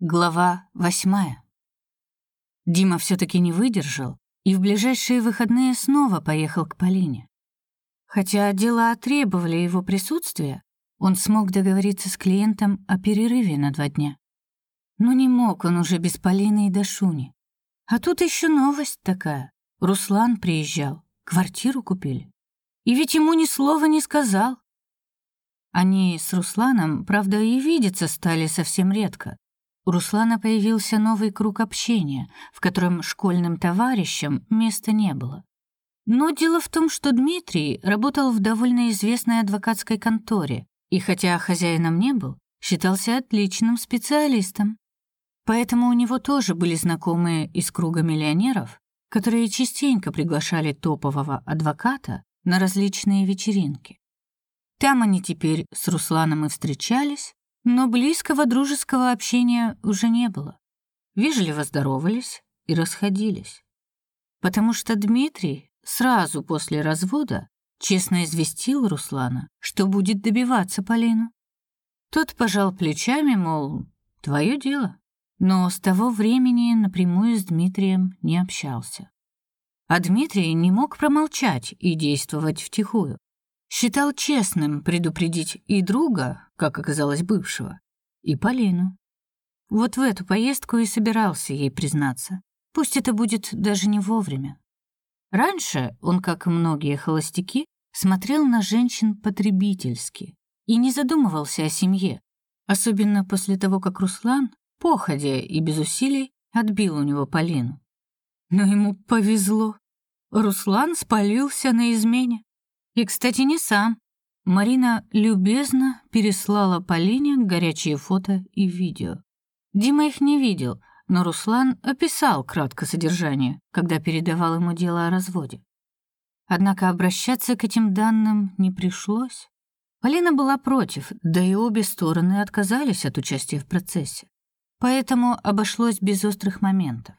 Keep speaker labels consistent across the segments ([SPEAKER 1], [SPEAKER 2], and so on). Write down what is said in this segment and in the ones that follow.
[SPEAKER 1] Глава восьмая. Дима все таки не выдержал и в ближайшие выходные снова поехал к Полине. Хотя дела требовали его присутствия, он смог договориться с клиентом о перерыве на два дня. Но не мог он уже без Полины и Дашуни. А тут еще новость такая. Руслан приезжал, квартиру купили. И ведь ему ни слова не сказал. Они с Русланом, правда, и видеться стали совсем редко, у Руслана появился новый круг общения, в котором школьным товарищам места не было. Но дело в том, что Дмитрий работал в довольно известной адвокатской конторе, и хотя хозяином не был, считался отличным специалистом. Поэтому у него тоже были знакомые из круга миллионеров, которые частенько приглашали топового адвоката на различные вечеринки. Там они теперь с Русланом и встречались, но близкого дружеского общения уже не было. Вежливо здоровались и расходились. Потому что Дмитрий сразу после развода честно известил Руслана, что будет добиваться Полину. Тот пожал плечами, мол, твое дело. Но с того времени напрямую с Дмитрием не общался. А Дмитрий не мог промолчать и действовать втихую. Считал честным предупредить и друга, как оказалось бывшего, и Полину. Вот в эту поездку и собирался ей признаться. Пусть это будет даже не вовремя. Раньше он, как и многие холостяки, смотрел на женщин потребительски и не задумывался о семье, особенно после того, как Руслан, походя и без усилий, отбил у него Полину. Но ему повезло. Руслан спалился на измене. И, кстати, не сам. Марина любезно переслала Полине горячие фото и видео. Дима их не видел, но Руслан описал кратко содержание, когда передавал ему дело о разводе. Однако обращаться к этим данным не пришлось. Полина была против, да и обе стороны отказались от участия в процессе. Поэтому обошлось без острых моментов.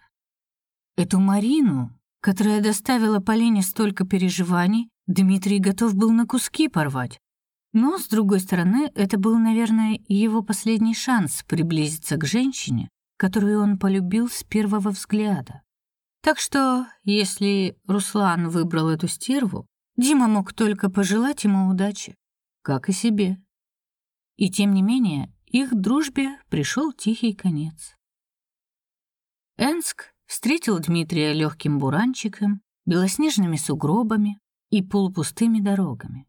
[SPEAKER 1] Эту Марину, которая доставила Полине столько переживаний, Дмитрий готов был на куски порвать. Но, с другой стороны, это был, наверное, его последний шанс приблизиться к женщине, которую он полюбил с первого взгляда. Так что, если Руслан выбрал эту стерву, Дима мог только пожелать ему удачи, как и себе. И тем не менее, их дружбе пришел тихий конец. Энск встретил Дмитрия легким буранчиком, белоснежными сугробами, и полупустыми дорогами.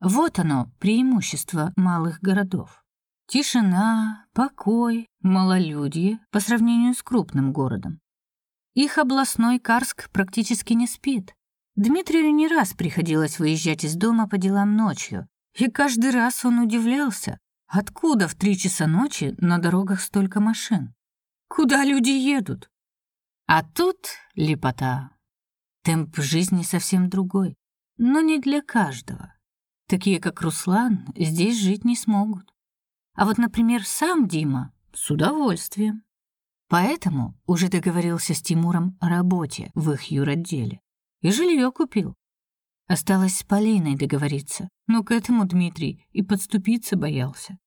[SPEAKER 1] Вот оно, преимущество малых городов. Тишина, покой, малолюдье по сравнению с крупным городом. Их областной Карск практически не спит. Дмитрию не раз приходилось выезжать из дома по делам ночью, и каждый раз он удивлялся, откуда в три часа ночи на дорогах столько машин. Куда люди едут? А тут лепота. Темп жизни совсем другой но не для каждого. Такие, как Руслан, здесь жить не смогут. А вот, например, сам Дима с удовольствием. Поэтому уже договорился с Тимуром о работе в их юротделе. И жилье купил. Осталось с Полиной договориться, но к этому Дмитрий и подступиться боялся.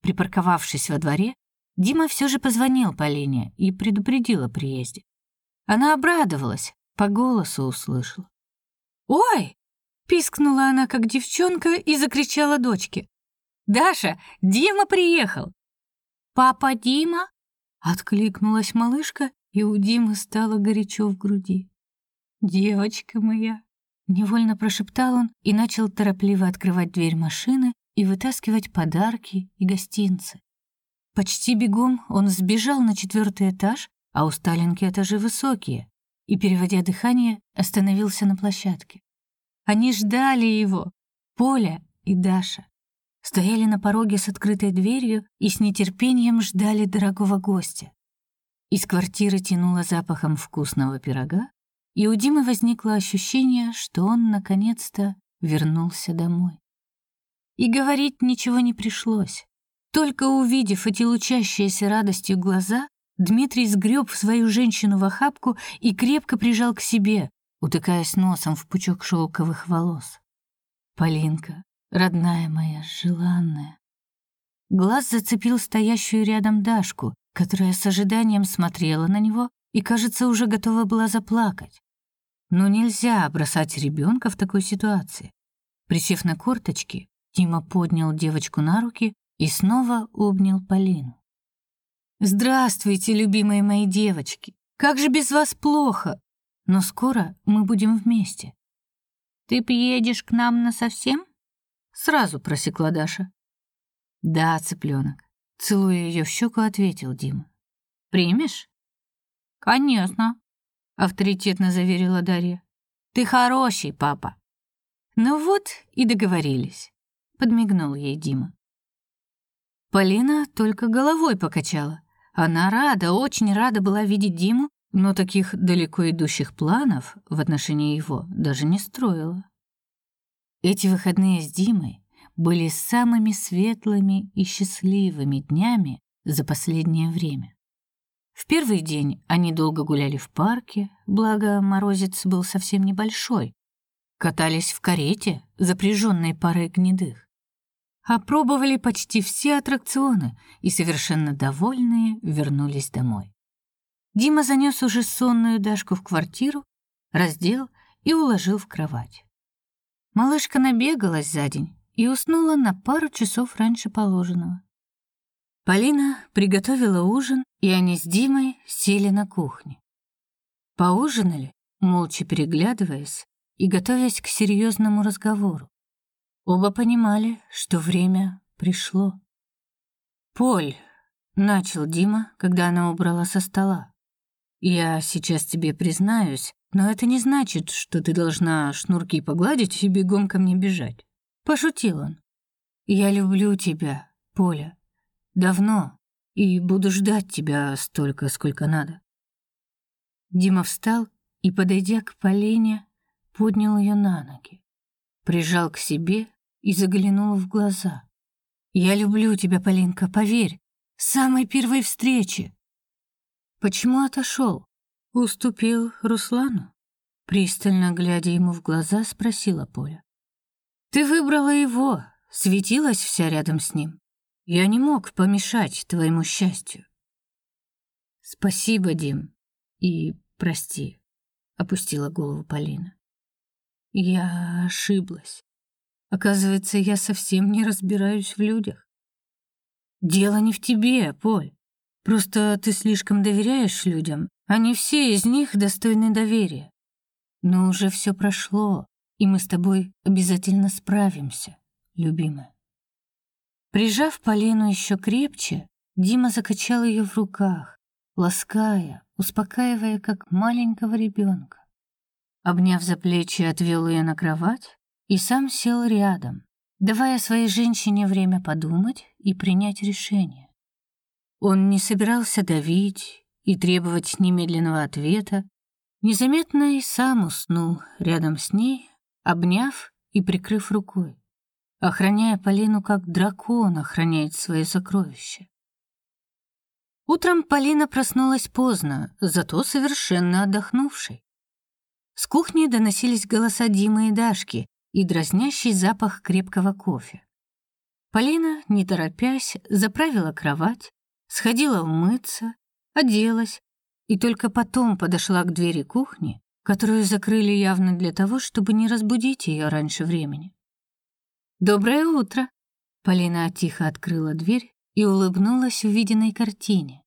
[SPEAKER 1] Припарковавшись во дворе, Дима все же позвонил Полине и предупредил о приезде. Она обрадовалась, по голосу услышала. «Ой!» — пискнула она, как девчонка, и закричала дочке. «Даша, Дима приехал!» «Папа Дима?» — откликнулась малышка, и у Димы стало горячо в груди. «Девочка моя!» — невольно прошептал он и начал торопливо открывать дверь машины и вытаскивать подарки и гостинцы. Почти бегом он сбежал на четвертый этаж, а у Сталинки этажи высокие, и, переводя дыхание, остановился на площадке. Они ждали его, Поля и Даша. Стояли на пороге с открытой дверью и с нетерпением ждали дорогого гостя. Из квартиры тянуло запахом вкусного пирога, и у Димы возникло ощущение, что он наконец-то вернулся домой. И говорить ничего не пришлось. Только увидев эти лучащиеся радостью глаза, Дмитрий сгреб свою женщину в охапку и крепко прижал к себе, утыкаясь носом в пучок шелковых волос. «Полинка, родная моя, желанная». глаз зацепил стоящую рядом Дашку, которая с ожиданием смотрела на него и, кажется, уже готова была заплакать. Но нельзя бросать ребенка в такой ситуации. Присев на корточки, Тима поднял девочку на руки и снова обнял Полину. «Здравствуйте, любимые мои девочки! Как же без вас плохо! Но скоро мы будем вместе». «Ты приедешь к нам насовсем?» Сразу просекла Даша. «Да, цыпленок», — целуя ее в щеку, ответил Дима. «Примешь?» «Конечно», — авторитетно заверила Дарья. «Ты хороший папа». «Ну вот и договорились», — подмигнул ей Дима. Полина только головой покачала. Она рада, очень рада была видеть Диму, но таких далеко идущих планов в отношении его даже не строила. Эти выходные с Димой были самыми светлыми и счастливыми днями за последнее время. В первый день они долго гуляли в парке, благо морозец был совсем небольшой. Катались в карете, запряженной парой гнедых опробовали почти все аттракционы и совершенно довольные вернулись домой. Дима занес уже сонную Дашку в квартиру, раздел и уложил в кровать. Малышка набегалась за день и уснула на пару часов раньше положенного. Полина приготовила ужин, и они с Димой сели на кухне. Поужинали, молча переглядываясь и готовясь к серьезному разговору. Оба понимали, что время пришло. «Поль», — начал Дима, когда она убрала со стола, «я сейчас тебе признаюсь, но это не значит, что ты должна шнурки погладить и бегом ко мне бежать». Пошутил он. «Я люблю тебя, Поля. Давно. И буду ждать тебя столько, сколько надо». Дима встал и, подойдя к Полине, поднял ее на ноги, прижал к себе и заглянула в глаза. «Я люблю тебя, Полинка, поверь, с самой первой встречи». «Почему отошел? Уступил Руслану?» Пристально глядя ему в глаза, спросила Поля. «Ты выбрала его, светилась вся рядом с ним. Я не мог помешать твоему счастью». «Спасибо, Дим, и прости», — опустила голову Полина. «Я ошиблась. Оказывается, я совсем не разбираюсь в людях. Дело не в тебе, Поль. Просто ты слишком доверяешь людям, а не все из них достойны доверия. Но уже все прошло, и мы с тобой обязательно справимся, любимая. Прижав Полину еще крепче, Дима закачал ее в руках, лаская, успокаивая, как маленького ребенка. Обняв за плечи, отвел ее на кровать и сам сел рядом, давая своей женщине время подумать и принять решение. Он не собирался давить и требовать немедленного ответа, незаметно и сам уснул рядом с ней, обняв и прикрыв рукой, охраняя Полину как дракон охраняет свои сокровища. Утром Полина проснулась поздно, зато совершенно отдохнувшей. С кухни доносились голоса Димы и Дашки, и дразнящий запах крепкого кофе. Полина, не торопясь, заправила кровать, сходила умыться, оделась и только потом подошла к двери кухни, которую закрыли явно для того, чтобы не разбудить ее раньше времени. «Доброе утро!» Полина тихо открыла дверь и улыбнулась увиденной картине.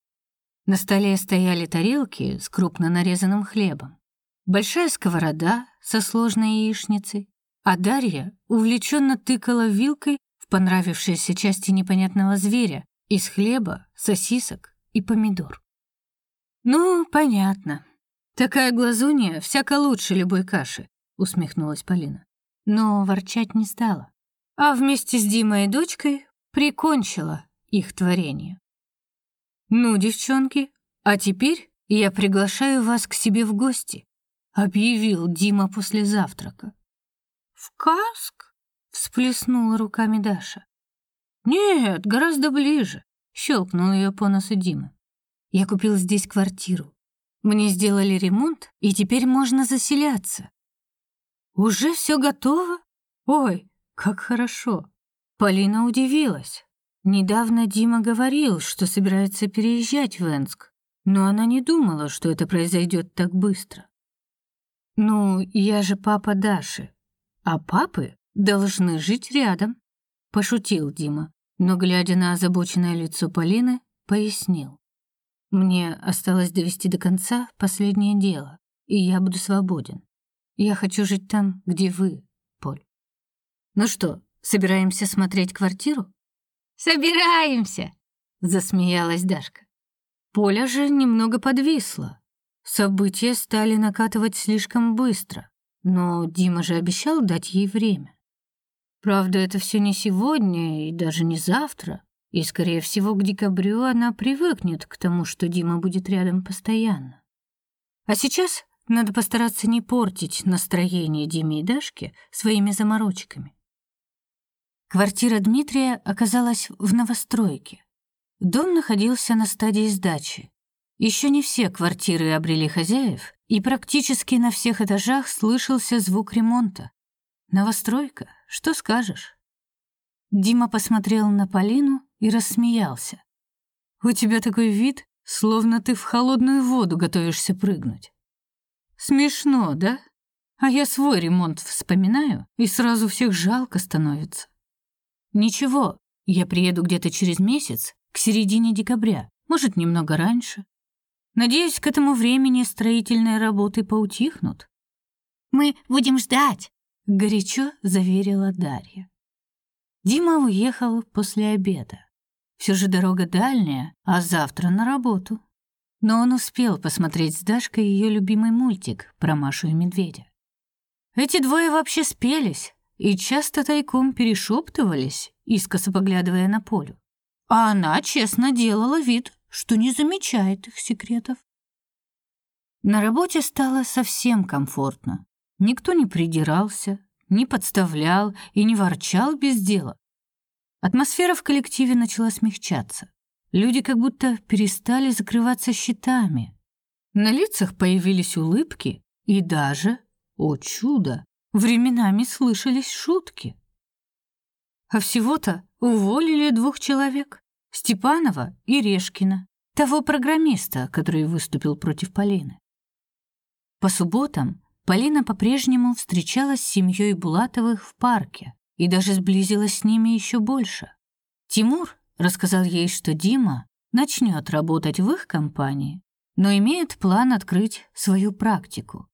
[SPEAKER 1] На столе стояли тарелки с крупно нарезанным хлебом, большая сковорода со сложной яичницей, а Дарья увлеченно тыкала вилкой в понравившиеся части непонятного зверя из хлеба, сосисок и помидор. «Ну, понятно. Такая глазунья всяко лучше любой каши», — усмехнулась Полина. Но ворчать не стала, а вместе с Димой и дочкой прикончила их творение. «Ну, девчонки, а теперь я приглашаю вас к себе в гости», — объявил Дима после завтрака. «В Каск?» — всплеснула руками Даша. «Нет, гораздо ближе», — щелкнул ее по носу Дима. «Я купил здесь квартиру. Мне сделали ремонт, и теперь можно заселяться». «Уже все готово? Ой, как хорошо!» Полина удивилась. Недавно Дима говорил, что собирается переезжать в Энск, но она не думала, что это произойдет так быстро. Ну, я же папа Даши, а папы должны жить рядом, пошутил Дима, но глядя на озабоченное лицо Полины, пояснил: Мне осталось довести до конца последнее дело, и я буду свободен. Я хочу жить там, где вы, Поль. Ну что, собираемся смотреть квартиру?
[SPEAKER 2] Собираемся, засмеялась Дашка.
[SPEAKER 1] Поля же немного подвисла. События стали накатывать слишком быстро, но Дима же обещал дать ей время. Правда, это все не сегодня и даже не завтра, и скорее всего к декабрю она привыкнет к тому, что Дима будет рядом постоянно. А сейчас надо постараться не портить настроение Диме и Дашке своими заморочками. Квартира Дмитрия оказалась в новостройке. Дом находился на стадии сдачи. Еще не все квартиры обрели хозяев, и практически на всех этажах слышался звук ремонта. Новостройка, что скажешь? Дима посмотрел на Полину и рассмеялся. У тебя такой вид, словно ты в холодную воду готовишься прыгнуть. Смешно, да? А я свой ремонт вспоминаю, и сразу всех жалко становится. Ничего, я приеду где-то через месяц, к середине декабря, может, немного раньше. Надеюсь, к этому времени строительные работы поутихнут.
[SPEAKER 2] Мы будем ждать,
[SPEAKER 1] горячо заверила Дарья. Дима уехал после обеда. Все же дорога дальняя, а завтра на работу. Но он успел посмотреть с Дашкой ее любимый мультик про Машу и медведя. Эти двое вообще спелись, и часто тайком перешептывались, искоса поглядывая на Полю. А она честно делала вид, что не замечает их секретов. На работе стало совсем комфортно. Никто не придирался, не подставлял и не ворчал без дела. Атмосфера в коллективе начала смягчаться. Люди как будто перестали закрываться щитами. На лицах появились улыбки и даже, о чудо, Временами слышались шутки. А всего-то уволили двух человек: Степанова и Решкина, того программиста, который выступил против Полины. По субботам Полина по-прежнему встречалась с семьей Булатовых в парке и даже сблизилась с ними еще больше. Тимур рассказал ей, что Дима начнет работать в их компании, но имеет план открыть свою практику.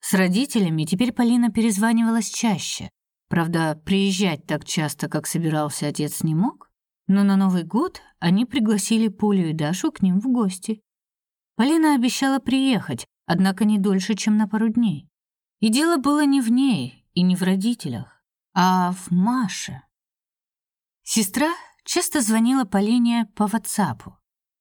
[SPEAKER 1] С родителями теперь Полина перезванивалась чаще. Правда, приезжать так часто, как собирался отец, не мог. Но на Новый год они пригласили Полю и Дашу к ним в гости. Полина обещала приехать, однако не дольше, чем на пару дней. И дело было не в ней и не в родителях, а в Маше. Сестра часто звонила Полине по WhatsApp.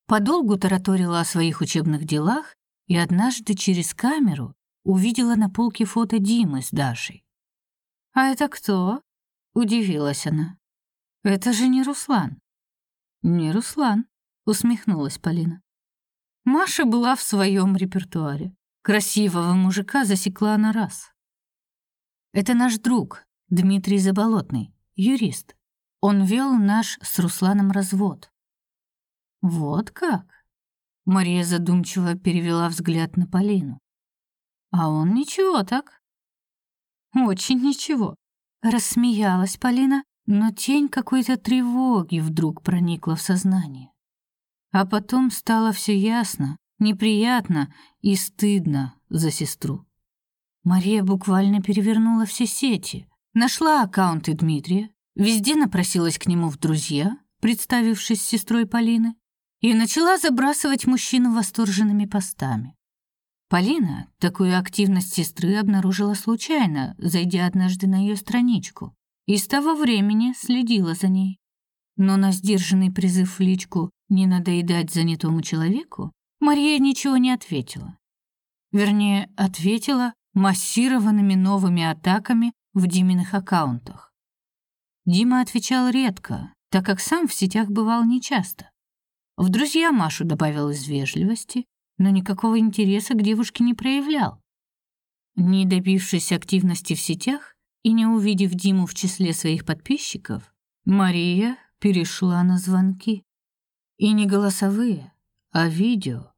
[SPEAKER 1] Подолгу тараторила о своих учебных делах и однажды через камеру увидела на полке фото Димы с Дашей. «А это кто?» — удивилась она. «Это же не Руслан». «Не Руслан», — усмехнулась Полина. Маша была в своем репертуаре. Красивого мужика засекла на раз. Это наш друг, Дмитрий Заболотный, юрист. Он вел наш с Русланом развод. Вот как? Мария задумчиво перевела взгляд на Полину. А он ничего так. Очень ничего. Рассмеялась Полина, но тень какой-то тревоги вдруг проникла в сознание. А потом стало все ясно, неприятно и стыдно за сестру. Мария буквально перевернула все сети, нашла аккаунты Дмитрия, везде напросилась к нему в друзья, представившись сестрой Полины, и начала забрасывать мужчину восторженными постами. Полина такую активность сестры обнаружила случайно, зайдя однажды на ее страничку, и с того времени следила за ней. Но на сдержанный призыв в личку не надоедать занятому человеку Мария ничего не ответила. Вернее, ответила массированными новыми атаками в Диминых аккаунтах. Дима отвечал редко, так как сам в сетях бывал нечасто. В друзья Машу добавил из вежливости, но никакого интереса к девушке не проявлял. Не добившись активности в сетях и не увидев Диму в числе своих подписчиков, Мария перешла на звонки. И не голосовые, а видео.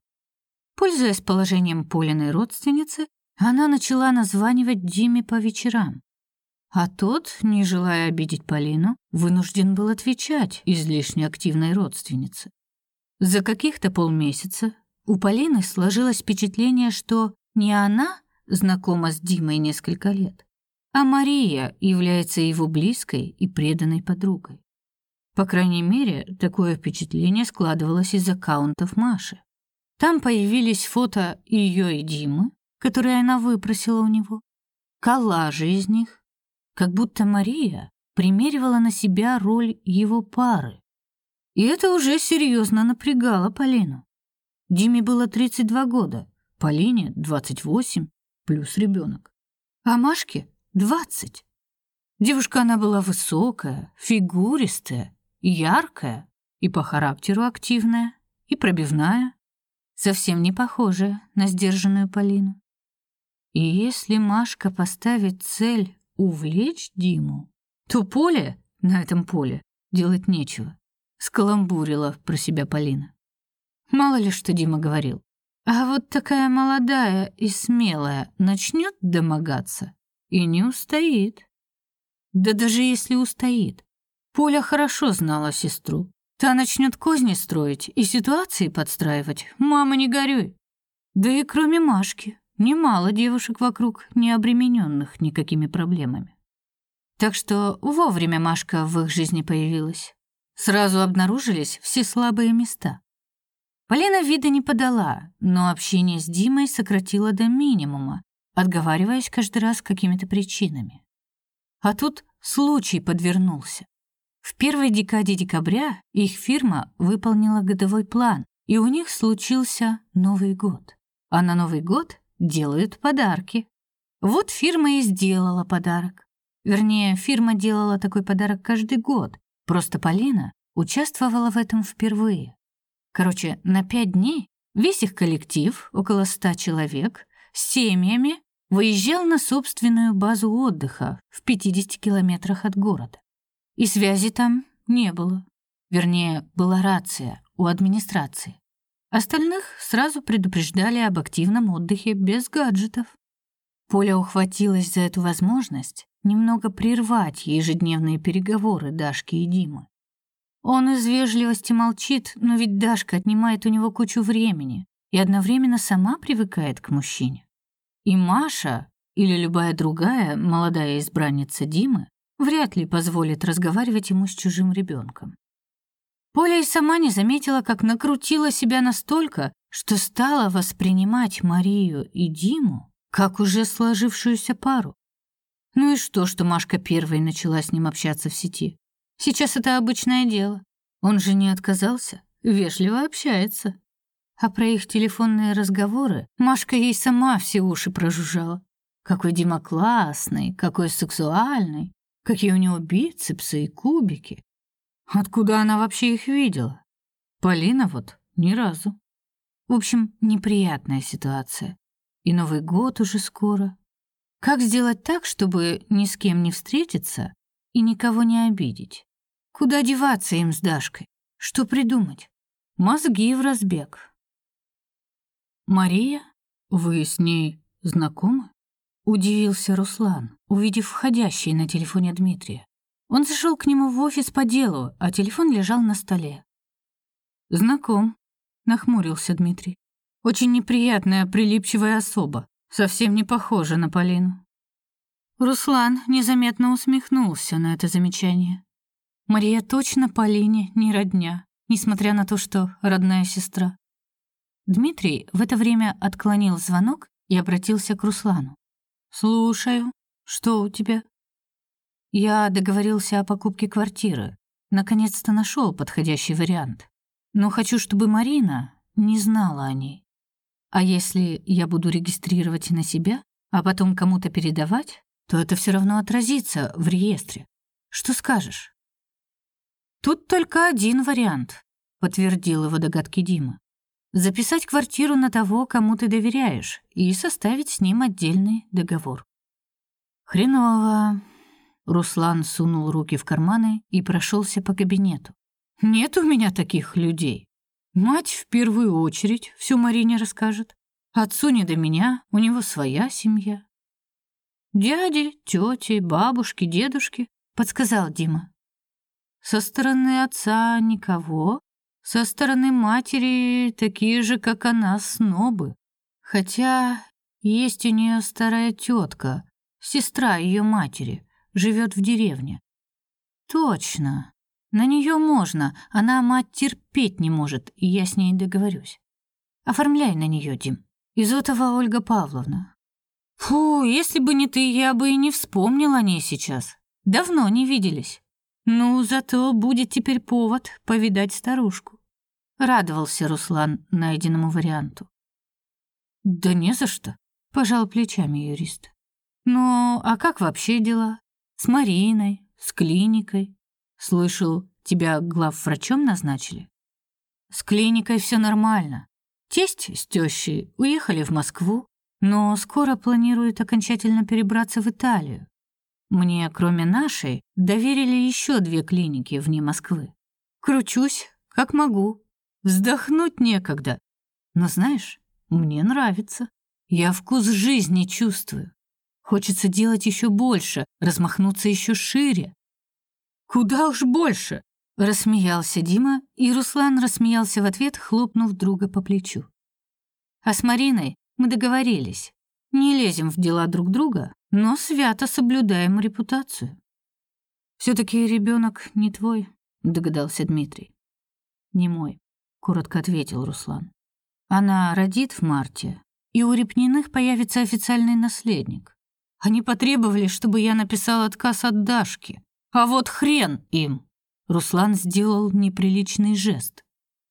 [SPEAKER 1] Пользуясь положением Полиной родственницы, она начала названивать Диме по вечерам. А тот, не желая обидеть Полину, вынужден был отвечать излишне активной родственнице. За каких-то полмесяца у Полины сложилось впечатление, что не она знакома с Димой несколько лет, а Мария является его близкой и преданной подругой. По крайней мере, такое впечатление складывалось из аккаунтов Маши. Там появились фото ее и Димы, которые она выпросила у него, коллажи из них, как будто Мария примеривала на себя роль его пары. И это уже серьезно напрягало Полину. Диме было 32 года, Полине 28, плюс ребенок. А Машке 20. Девушка она была высокая, фигуристая, яркая и по характеру активная, и пробивная, совсем не похожая на сдержанную Полину. И если Машка поставит цель увлечь Диму, то поле на этом поле делать нечего. Скаламбурила про себя Полина. Мало ли что Дима говорил. А вот такая молодая и смелая начнет домогаться и не устоит. Да даже если устоит. Поля хорошо знала сестру. Та начнет козни строить и ситуации подстраивать. Мама, не горюй. Да и кроме Машки, немало девушек вокруг, не обремененных никакими проблемами. Так что вовремя Машка в их жизни появилась. Сразу обнаружились все слабые места. Полина вида не подала, но общение с Димой сократила до минимума, отговариваясь каждый раз какими-то причинами. А тут случай подвернулся. В первой декаде декабря их фирма выполнила годовой план, и у них случился Новый год. А на Новый год делают подарки. Вот фирма и сделала подарок. Вернее, фирма делала такой подарок каждый год. Просто Полина участвовала в этом впервые. Короче, на пять дней весь их коллектив, около ста человек, с семьями выезжал на собственную базу отдыха в 50 километрах от города. И связи там не было. Вернее, была рация у администрации. Остальных сразу предупреждали об активном отдыхе без гаджетов. Поля ухватилась за эту возможность немного прервать ежедневные переговоры Дашки и Димы. Он из вежливости молчит, но ведь Дашка отнимает у него кучу времени и одновременно сама привыкает к мужчине. И Маша или любая другая молодая избранница Димы вряд ли позволит разговаривать ему с чужим ребенком. Поля и сама не заметила, как накрутила себя настолько, что стала воспринимать Марию и Диму как уже сложившуюся пару. Ну и что, что Машка первой начала с ним общаться в сети? Сейчас это обычное дело. Он же не отказался, вежливо общается. А про их телефонные разговоры Машка ей сама все уши прожужжала. Какой Дима классный, какой сексуальный, какие у него бицепсы и кубики. Откуда она вообще их видела? Полина вот ни разу. В общем, неприятная ситуация. И Новый год уже скоро. Как сделать так, чтобы ни с кем не встретиться и никого не обидеть? Куда деваться им с Дашкой? Что придумать? Мозги в разбег. Мария, вы с ней знакомы? Удивился Руслан, увидев входящий на телефоне Дмитрия. Он зашел к нему в офис по делу, а телефон лежал на столе. «Знаком», — нахмурился Дмитрий. «Очень неприятная, прилипчивая особа. Совсем не похожа на Полину». Руслан незаметно усмехнулся на это замечание. Мария точно Полине не родня, несмотря на то, что родная сестра. Дмитрий в это время отклонил звонок и обратился к Руслану. «Слушаю. Что у тебя?» Я договорился о покупке квартиры. Наконец-то нашел подходящий вариант. Но хочу, чтобы Марина не знала о ней. А если я буду регистрировать на себя, а потом кому-то передавать, то это все равно отразится в реестре. Что скажешь? Тут только один вариант, подтвердил его догадки Дима. Записать квартиру на того, кому ты доверяешь, и составить с ним отдельный договор. Хреново, Руслан сунул руки в карманы и прошелся по кабинету. Нет у меня таких людей. Мать в первую очередь всю Марине расскажет. Отцу не до меня, у него своя семья. Дяди, тети, бабушки, дедушки, подсказал Дима. Со стороны отца никого, со стороны матери такие же, как она, снобы. Хотя есть у нее старая тетка, сестра ее матери, живет в деревне. Точно. На нее можно, она мать терпеть не может, и я с ней договорюсь. Оформляй на нее, Дим. Изотова Ольга Павловна. Фу, если бы не ты, я бы и не вспомнил о ней сейчас. Давно не виделись. Ну, зато будет теперь повод повидать старушку. Радовался Руслан найденному варианту. Да не за что, пожал плечами юрист. Ну, а как вообще дела? С Мариной, с клиникой? Слышал, тебя главврачом назначили? С клиникой все нормально. Тесть с тещей уехали в Москву, но скоро планируют окончательно перебраться в Италию. Мне, кроме нашей, доверили еще две клиники вне Москвы. Кручусь, как могу. Вздохнуть некогда. Но знаешь, мне нравится. Я вкус жизни чувствую. Хочется делать еще больше, размахнуться еще шире. Куда уж больше, Рассмеялся Дима, и Руслан рассмеялся в ответ, хлопнув друга по плечу. А с Мариной мы договорились. Не лезем в дела друг друга, но свято соблюдаем репутацию. все таки ребенок не твой, догадался Дмитрий. Не мой, коротко ответил Руслан. Она родит в марте, и у Репниных появится официальный наследник. Они потребовали, чтобы я написал отказ от Дашки. А вот хрен им. Руслан сделал неприличный жест.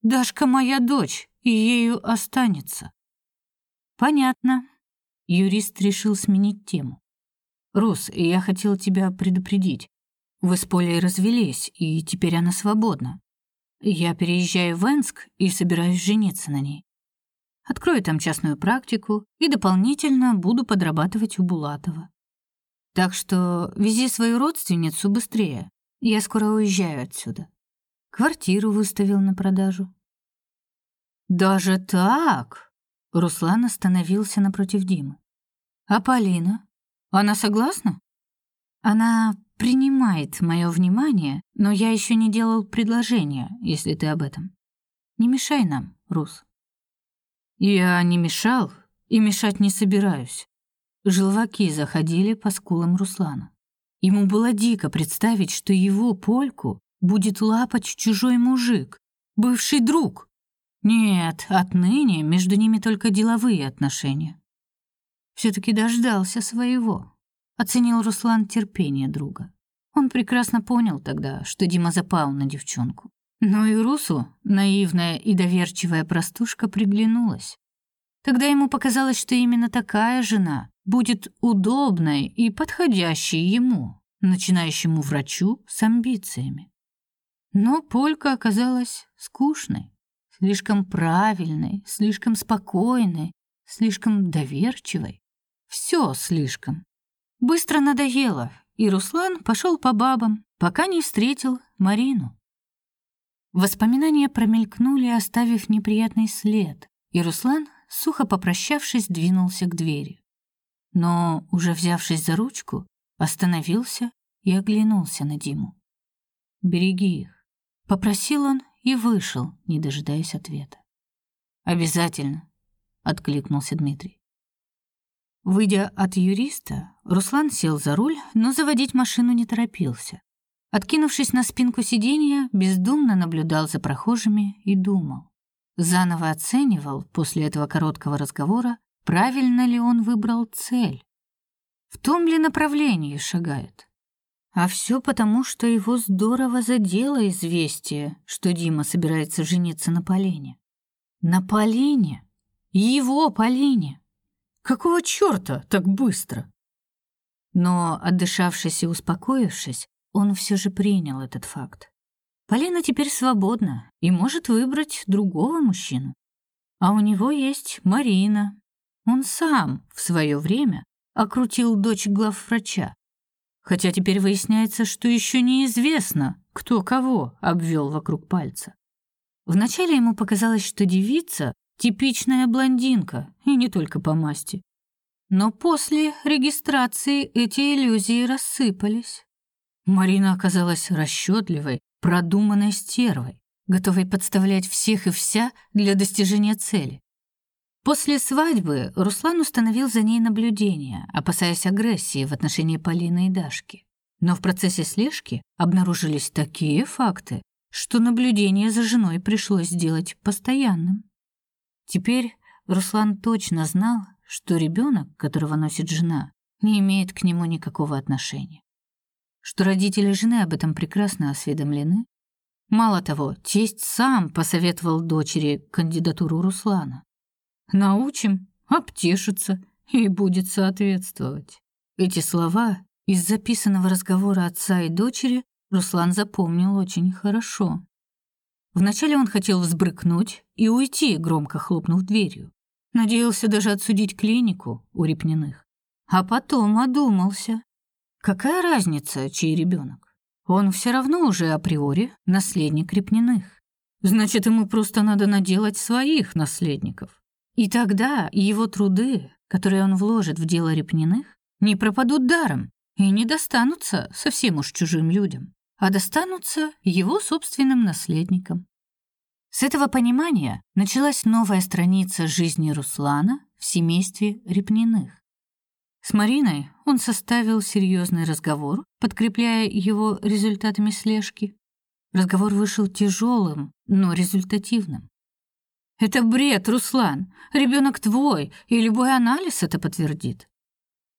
[SPEAKER 1] Дашка моя дочь, и ею останется. Понятно. Юрист решил сменить тему. Рус, я хотел тебя предупредить. Вы с Полей развелись, и теперь она свободна. Я переезжаю в Энск и собираюсь жениться на ней. Открою там частную практику и дополнительно буду подрабатывать у Булатова. Так что вези свою родственницу быстрее. Я скоро уезжаю отсюда. Квартиру выставил на продажу. Даже так? Руслан остановился напротив Димы. А Полина? Она согласна? Она принимает мое внимание, но я еще не делал предложения, если ты об этом. Не мешай нам, Рус. Я не мешал и мешать не собираюсь. Желваки заходили по скулам Руслана. Ему было дико представить, что его польку будет лапать чужой мужик, бывший друг. Нет, отныне между ними только деловые отношения. Все таки дождался своего. Оценил Руслан терпение друга. Он прекрасно понял тогда, что Дима запал на девчонку. Но и Русу наивная и доверчивая простушка приглянулась. Тогда ему показалось, что именно такая жена будет удобной и подходящей ему, начинающему врачу с амбициями. Но Полька оказалась скучной, слишком правильной, слишком спокойной, слишком доверчивой. Все слишком. Быстро надоело, и Руслан пошел по бабам, пока не встретил Марину. Воспоминания промелькнули, оставив неприятный след, и Руслан, сухо попрощавшись, двинулся к двери но, уже взявшись за ручку, остановился и оглянулся на Диму. «Береги их», — попросил он и вышел, не дожидаясь ответа. «Обязательно», — откликнулся Дмитрий. Выйдя от юриста, Руслан сел за руль, но заводить машину не торопился. Откинувшись на спинку сиденья, бездумно наблюдал за прохожими и думал. Заново оценивал после этого короткого разговора правильно ли он выбрал цель, в том ли направлении шагает. А все потому, что его здорово задело известие, что Дима собирается жениться на Полине. На Полине? Его Полине? Какого чёрта так быстро? Но, отдышавшись и успокоившись, он все же принял этот факт. Полина теперь свободна и может выбрать другого мужчину. А у него есть Марина, он сам в свое время окрутил дочь главврача. Хотя теперь выясняется, что еще неизвестно, кто кого обвел вокруг пальца. Вначале ему показалось, что девица — типичная блондинка, и не только по масти. Но после регистрации эти иллюзии рассыпались. Марина оказалась расчетливой, продуманной стервой, готовой подставлять всех и вся для достижения цели. После свадьбы Руслан установил за ней наблюдение, опасаясь агрессии в отношении Полины и Дашки. Но в процессе слежки обнаружились такие факты, что наблюдение за женой пришлось сделать постоянным. Теперь Руслан точно знал, что ребенок, которого носит жена, не имеет к нему никакого отношения. Что родители жены об этом прекрасно осведомлены. Мало того, тесть сам посоветовал дочери кандидатуру Руслана. Научим, обтешится и будет соответствовать. Эти слова из записанного разговора отца и дочери Руслан запомнил очень хорошо. Вначале он хотел взбрыкнуть и уйти, громко хлопнув дверью. Надеялся даже отсудить клинику у Репниных. А потом одумался. Какая разница, чей ребенок? Он все равно уже априори наследник Репниных. Значит, ему просто надо наделать своих наследников. И тогда его труды, которые он вложит в дело Репниных, не пропадут даром и не достанутся совсем уж чужим людям, а достанутся его собственным наследникам. С этого понимания началась новая страница жизни Руслана в семействе Репниных. С Мариной он составил серьезный разговор, подкрепляя его результатами слежки. Разговор вышел тяжелым, но результативным. Это бред, Руслан. Ребенок твой, и любой анализ это подтвердит.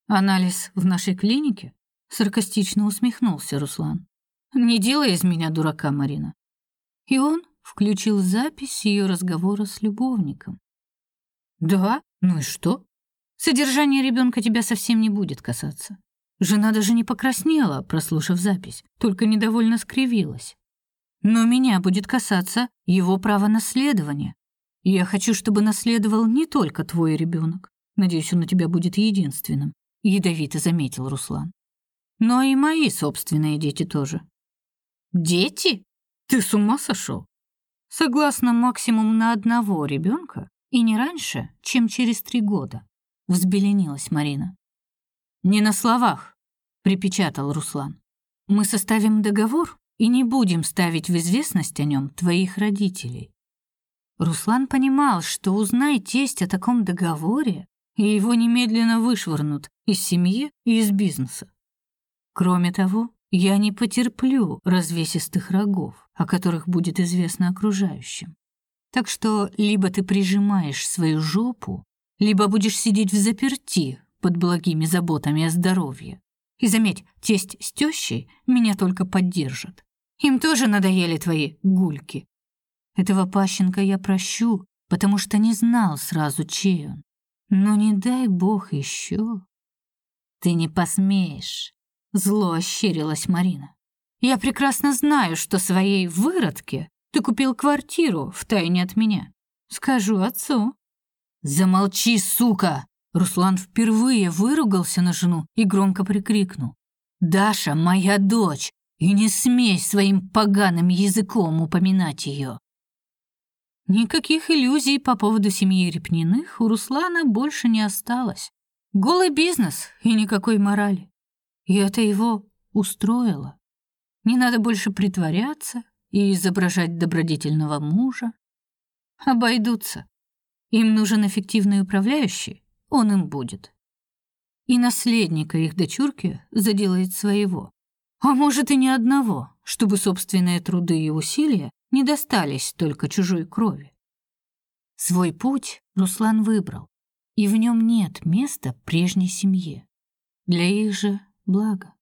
[SPEAKER 1] Анализ в нашей клинике? Саркастично усмехнулся Руслан. Не делай из меня дурака, Марина. И он включил запись ее разговора с любовником. Да? Ну и что? Содержание ребенка тебя совсем не будет касаться. Жена даже не покраснела, прослушав запись, только недовольно скривилась. Но меня будет касаться его право наследования, я хочу, чтобы наследовал не только твой ребенок. Надеюсь, он у тебя будет единственным, ядовито заметил Руслан. Но и мои собственные дети тоже. Дети? Ты с ума сошел? Согласно максимум на одного ребенка и не раньше, чем через три года, взбеленилась Марина. Не на словах, припечатал Руслан. Мы составим договор и не будем ставить в известность о нем твоих родителей. Руслан понимал, что узнай тесть о таком договоре, и его немедленно вышвырнут из семьи и из бизнеса. Кроме того, я не потерплю развесистых рогов, о которых будет известно окружающим. Так что либо ты прижимаешь свою жопу, либо будешь сидеть в заперти под благими заботами о здоровье. И заметь, тесть с тещей меня только поддержат. Им тоже надоели твои гульки. Этого пащенка я прощу, потому что не знал сразу, чей он. Но не дай бог еще. Ты не посмеешь, зло ощерилась Марина. Я прекрасно знаю, что своей выродке ты купил квартиру в тайне от меня. Скажу отцу. Замолчи, сука. Руслан впервые выругался на жену и громко прикрикнул: "Даша моя дочь, и не смей своим поганым языком упоминать ее. Никаких иллюзий по поводу семьи Репниных у Руслана больше не осталось. Голый бизнес и никакой морали. И это его устроило. Не надо больше притворяться и изображать добродетельного мужа. Обойдутся. Им нужен эффективный управляющий, он им будет. И наследника их дочурки заделает своего. А может и не одного, чтобы собственные труды и усилия не достались только чужой крови. Свой путь Руслан выбрал, и в нем нет места прежней семье. Для их же блага.